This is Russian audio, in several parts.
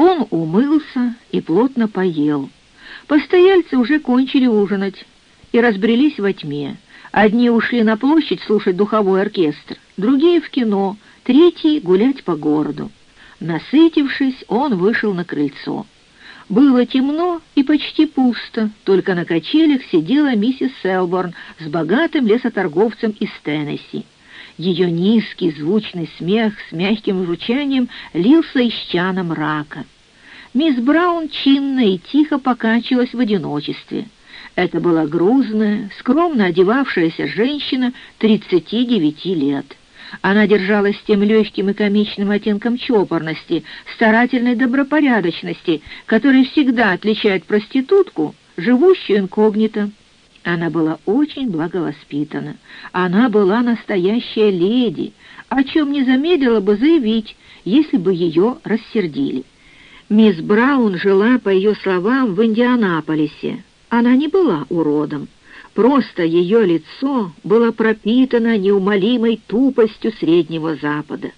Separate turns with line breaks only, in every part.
Он умылся и плотно поел. Постояльцы уже кончили ужинать и разбрелись во тьме. Одни ушли на площадь слушать духовой оркестр, другие — в кино, третьи — гулять по городу. Насытившись, он вышел на крыльцо. Было темно и почти пусто, только на качелях сидела миссис Селборн с богатым лесоторговцем из Теннесси. Ее низкий звучный смех с мягким жучанием лился из чана мрака. Мисс Браун чинно и тихо покачивалась в одиночестве. Это была грузная, скромно одевавшаяся женщина 39 лет. Она держалась с тем легким и комичным оттенком чопорности, старательной добропорядочности, который всегда отличает проститутку, живущую инкогнито. Она была очень благовоспитана. Она была настоящая леди, о чем не замедлила бы заявить, если бы ее рассердили. Мисс Браун жила, по ее словам, в Индианаполисе. Она не была уродом. Просто ее лицо было пропитано неумолимой тупостью Среднего Запада.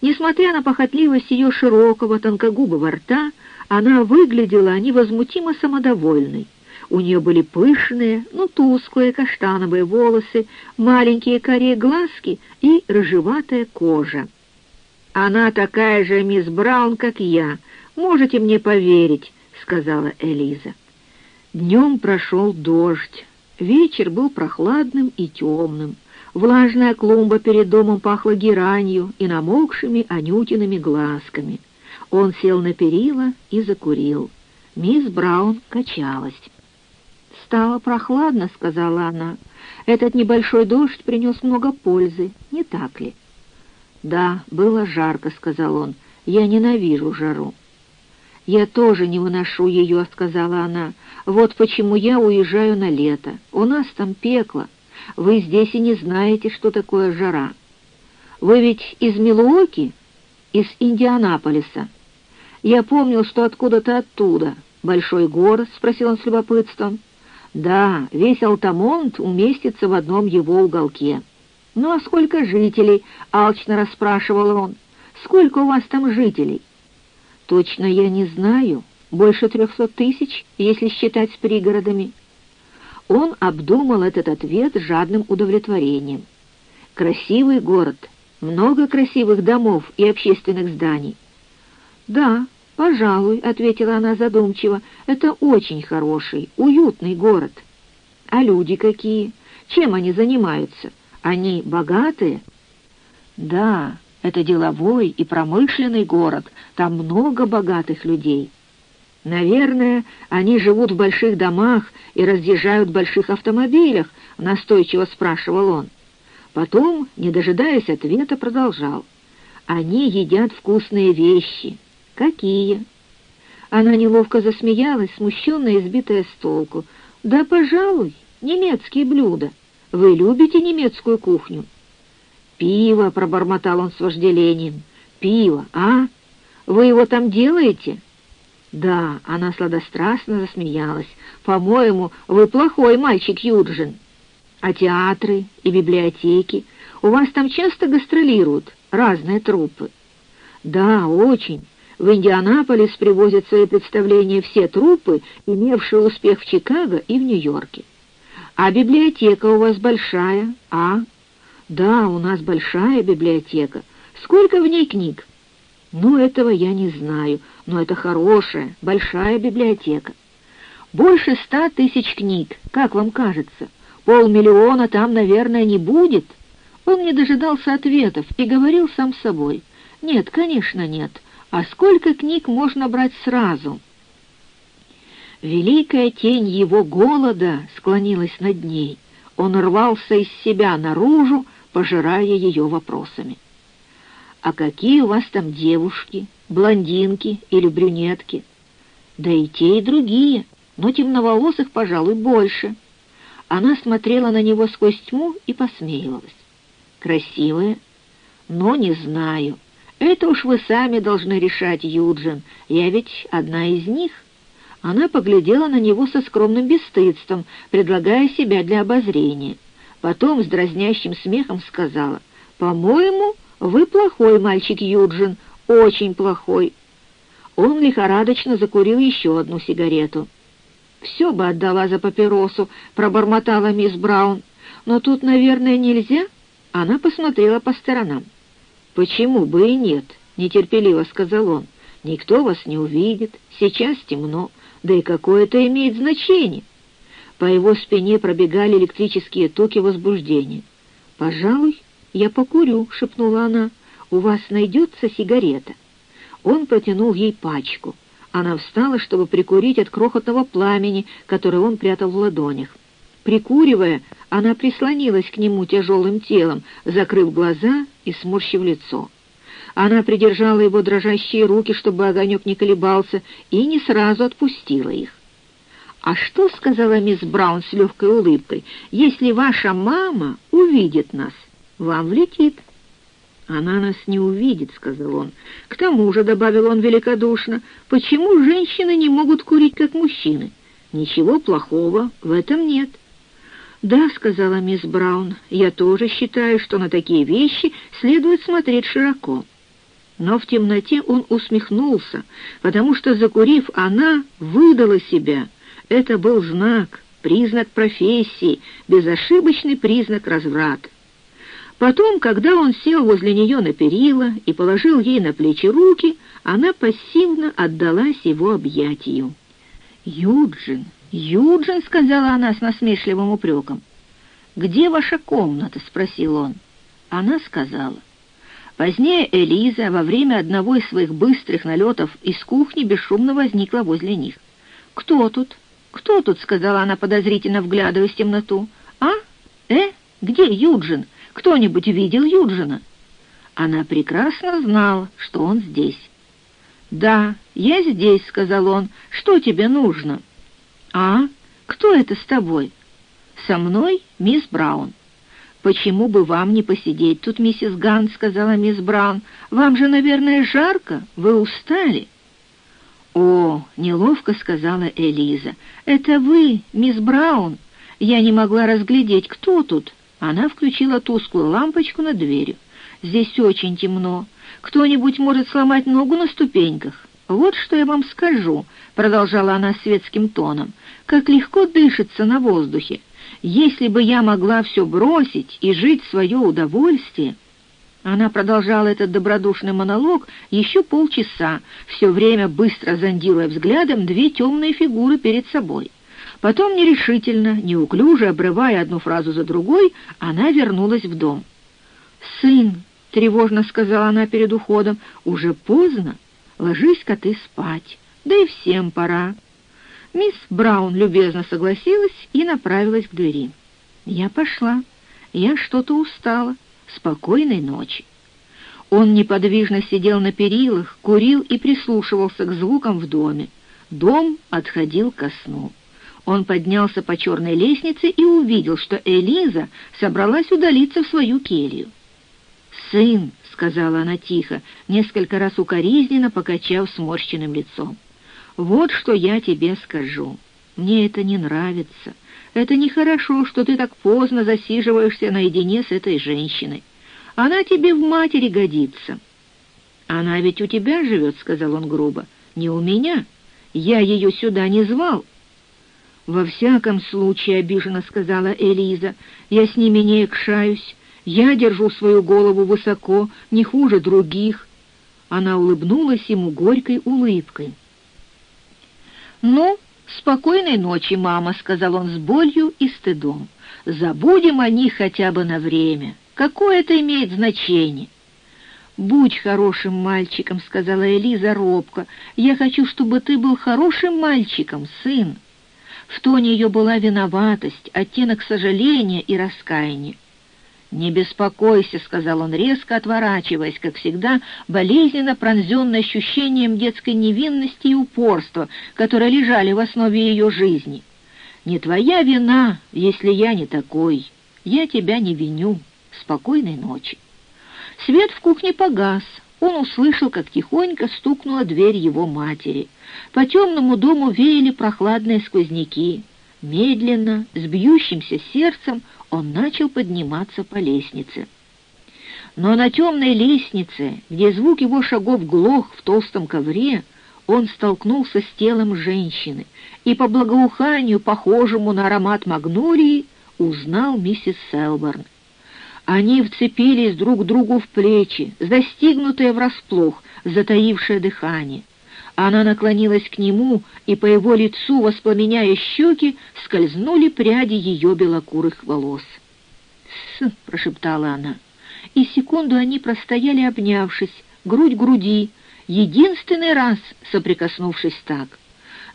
Несмотря на похотливость ее широкого тонкогубого рта, она выглядела невозмутимо самодовольной. У нее были пышные, но тусклые каштановые волосы, маленькие корей глазки и рыжеватая кожа. «Она такая же мисс Браун, как я, можете мне поверить», — сказала Элиза. Днем прошел дождь. Вечер был прохладным и темным. Влажная клумба перед домом пахла геранью и намокшими анютиными глазками. Он сел на перила и закурил. Мисс Браун качалась. «Стало прохладно», — сказала она. «Этот небольшой дождь принес много пользы, не так ли?» «Да, было жарко», — сказал он. «Я ненавижу жару». «Я тоже не выношу ее», — сказала она. «Вот почему я уезжаю на лето. У нас там пекло. Вы здесь и не знаете, что такое жара. Вы ведь из Милуоки? Из Индианаполиса?» «Я помнил, что откуда-то оттуда. Большой город?» — спросил он с любопытством. Да, весь Алтамонт уместится в одном его уголке. «Ну а сколько жителей?» — алчно расспрашивал он. «Сколько у вас там жителей?» «Точно я не знаю. Больше трехсот тысяч, если считать с пригородами». Он обдумал этот ответ жадным удовлетворением. «Красивый город, много красивых домов и общественных зданий». «Да, «Пожалуй», — ответила она задумчиво, — «это очень хороший, уютный город». «А люди какие? Чем они занимаются? Они богатые?» «Да, это деловой и промышленный город, там много богатых людей». «Наверное, они живут в больших домах и разъезжают в больших автомобилях», — настойчиво спрашивал он. Потом, не дожидаясь ответа, продолжал. «Они едят вкусные вещи». «Какие?» Она неловко засмеялась, смущенная и сбитая с толку. «Да, пожалуй, немецкие блюда. Вы любите немецкую кухню?» «Пиво», — пробормотал он с вожделением. «Пиво, а? Вы его там делаете?» «Да», — она сладострастно засмеялась. «По-моему, вы плохой мальчик, Юджин. А театры и библиотеки? У вас там часто гастролируют разные труппы?» «Да, очень. В Индианаполис привозят свои представления все труппы, имевшие успех в Чикаго и в Нью-Йорке. А библиотека у вас большая, а? Да, у нас большая библиотека. Сколько в ней книг? Ну, этого я не знаю, но это хорошая, большая библиотека. Больше ста тысяч книг, как вам кажется? Полмиллиона там, наверное, не будет. Он не дожидался ответов и говорил сам собой. Нет, конечно, нет. А сколько книг можно брать сразу? Великая тень его голода склонилась над ней. Он рвался из себя наружу, пожирая ее вопросами. «А какие у вас там девушки, блондинки или брюнетки?» «Да и те, и другие, но темноволосых, пожалуй, больше». Она смотрела на него сквозь тьму и посмеивалась. «Красивые, но не знаю». «Это уж вы сами должны решать, Юджин. Я ведь одна из них». Она поглядела на него со скромным бесстыдством, предлагая себя для обозрения. Потом с дразнящим смехом сказала, «По-моему, вы плохой мальчик, Юджин, очень плохой». Он лихорадочно закурил еще одну сигарету. «Все бы отдала за папиросу», — пробормотала мисс Браун. «Но тут, наверное, нельзя?» Она посмотрела по сторонам. «Почему бы и нет?» — нетерпеливо сказал он. «Никто вас не увидит, сейчас темно, да и какое это имеет значение?» По его спине пробегали электрические токи возбуждения. «Пожалуй, я покурю», — шепнула она. «У вас найдется сигарета?» Он протянул ей пачку. Она встала, чтобы прикурить от крохотного пламени, которое он прятал в ладонях. Прикуривая, она прислонилась к нему тяжелым телом, закрыв глаза и сморщив лицо. Она придержала его дрожащие руки, чтобы огонек не колебался, и не сразу отпустила их. «А что, — сказала мисс Браун с легкой улыбкой, — если ваша мама увидит нас, вам влетит?» «Она нас не увидит», — сказал он. «К тому же», — добавил он великодушно, — «почему женщины не могут курить, как мужчины? Ничего плохого в этом нет». «Да», — сказала мисс Браун, — «я тоже считаю, что на такие вещи следует смотреть широко». Но в темноте он усмехнулся, потому что, закурив, она выдала себя. Это был знак, признак профессии, безошибочный признак разврата. Потом, когда он сел возле нее на перила и положил ей на плечи руки, она пассивно отдалась его объятию. «Юджин, Юджин!» — сказала она с насмешливым упреком. «Где ваша комната?» — спросил он. Она сказала. Позднее Элиза во время одного из своих быстрых налетов из кухни бесшумно возникла возле них. «Кто тут? Кто тут?» — сказала она, подозрительно вглядываясь в темноту. «А? Э? Где Юджин?» Кто-нибудь видел Юджина?» Она прекрасно знала, что он здесь. «Да, я здесь», — сказал он. «Что тебе нужно?» «А? Кто это с тобой?» «Со мной мисс Браун». «Почему бы вам не посидеть тут, миссис Ганн?» — сказала мисс Браун. «Вам же, наверное, жарко. Вы устали». «О, неловко», — сказала Элиза. «Это вы, мисс Браун? Я не могла разглядеть, кто тут». Она включила тусклую лампочку над дверью. «Здесь очень темно. Кто-нибудь может сломать ногу на ступеньках. Вот что я вам скажу», — продолжала она светским тоном, — «как легко дышится на воздухе. Если бы я могла все бросить и жить свое удовольствие...» Она продолжала этот добродушный монолог еще полчаса, все время быстро зондируя взглядом две темные фигуры перед собой. Потом нерешительно, неуклюже, обрывая одну фразу за другой, она вернулась в дом. «Сын», — тревожно сказала она перед уходом, — «уже поздно. Ложись-ка ты спать. Да и всем пора». Мисс Браун любезно согласилась и направилась к двери. «Я пошла. Я что-то устала. Спокойной ночи». Он неподвижно сидел на перилах, курил и прислушивался к звукам в доме. Дом отходил ко сну. Он поднялся по черной лестнице и увидел, что Элиза собралась удалиться в свою келью. «Сын», — сказала она тихо, несколько раз укоризненно покачав сморщенным лицом, — «вот что я тебе скажу. Мне это не нравится. Это нехорошо, что ты так поздно засиживаешься наедине с этой женщиной. Она тебе в матери годится». «Она ведь у тебя живет», — сказал он грубо, — «не у меня. Я ее сюда не звал». «Во всяком случае, — обиженно сказала Элиза, — я с ними не якшаюсь. Я держу свою голову высоко, не хуже других». Она улыбнулась ему горькой улыбкой. «Ну, спокойной ночи, мама», — сказал он с болью и стыдом. «Забудем о них хотя бы на время. Какое это имеет значение?» «Будь хорошим мальчиком», — сказала Элиза робко. «Я хочу, чтобы ты был хорошим мальчиком, сын». В тоне ее была виноватость, оттенок сожаления и раскаяния. «Не беспокойся», — сказал он резко, отворачиваясь, как всегда, болезненно пронзенный ощущением детской невинности и упорства, которые лежали в основе ее жизни. «Не твоя вина, если я не такой. Я тебя не виню. Спокойной ночи». Свет в кухне погас. Он услышал, как тихонько стукнула дверь его матери — по темному дому веяли прохладные сквозняки. Медленно, с бьющимся сердцем, он начал подниматься по лестнице. Но на темной лестнице, где звук его шагов глох в толстом ковре, он столкнулся с телом женщины и по благоуханию, похожему на аромат магнолии, узнал миссис Селборн. Они вцепились друг другу в плечи, застигнутые врасплох, затаившее дыхание. Она наклонилась к нему, и по его лицу, воспламеняя щеки, скользнули пряди ее белокурых волос. «С!» — прошептала она. И секунду они простояли, обнявшись, грудь груди, единственный раз соприкоснувшись так.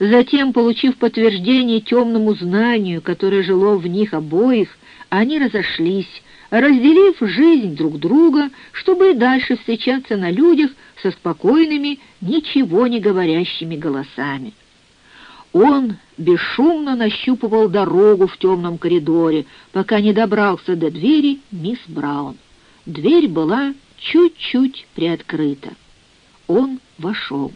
Затем, получив подтверждение темному знанию, которое жило в них обоих, они разошлись, разделив жизнь друг друга, чтобы дальше встречаться на людях со спокойными, ничего не говорящими голосами. Он бесшумно нащупывал дорогу в темном коридоре, пока не добрался до двери мисс Браун. Дверь была чуть-чуть приоткрыта. Он вошел.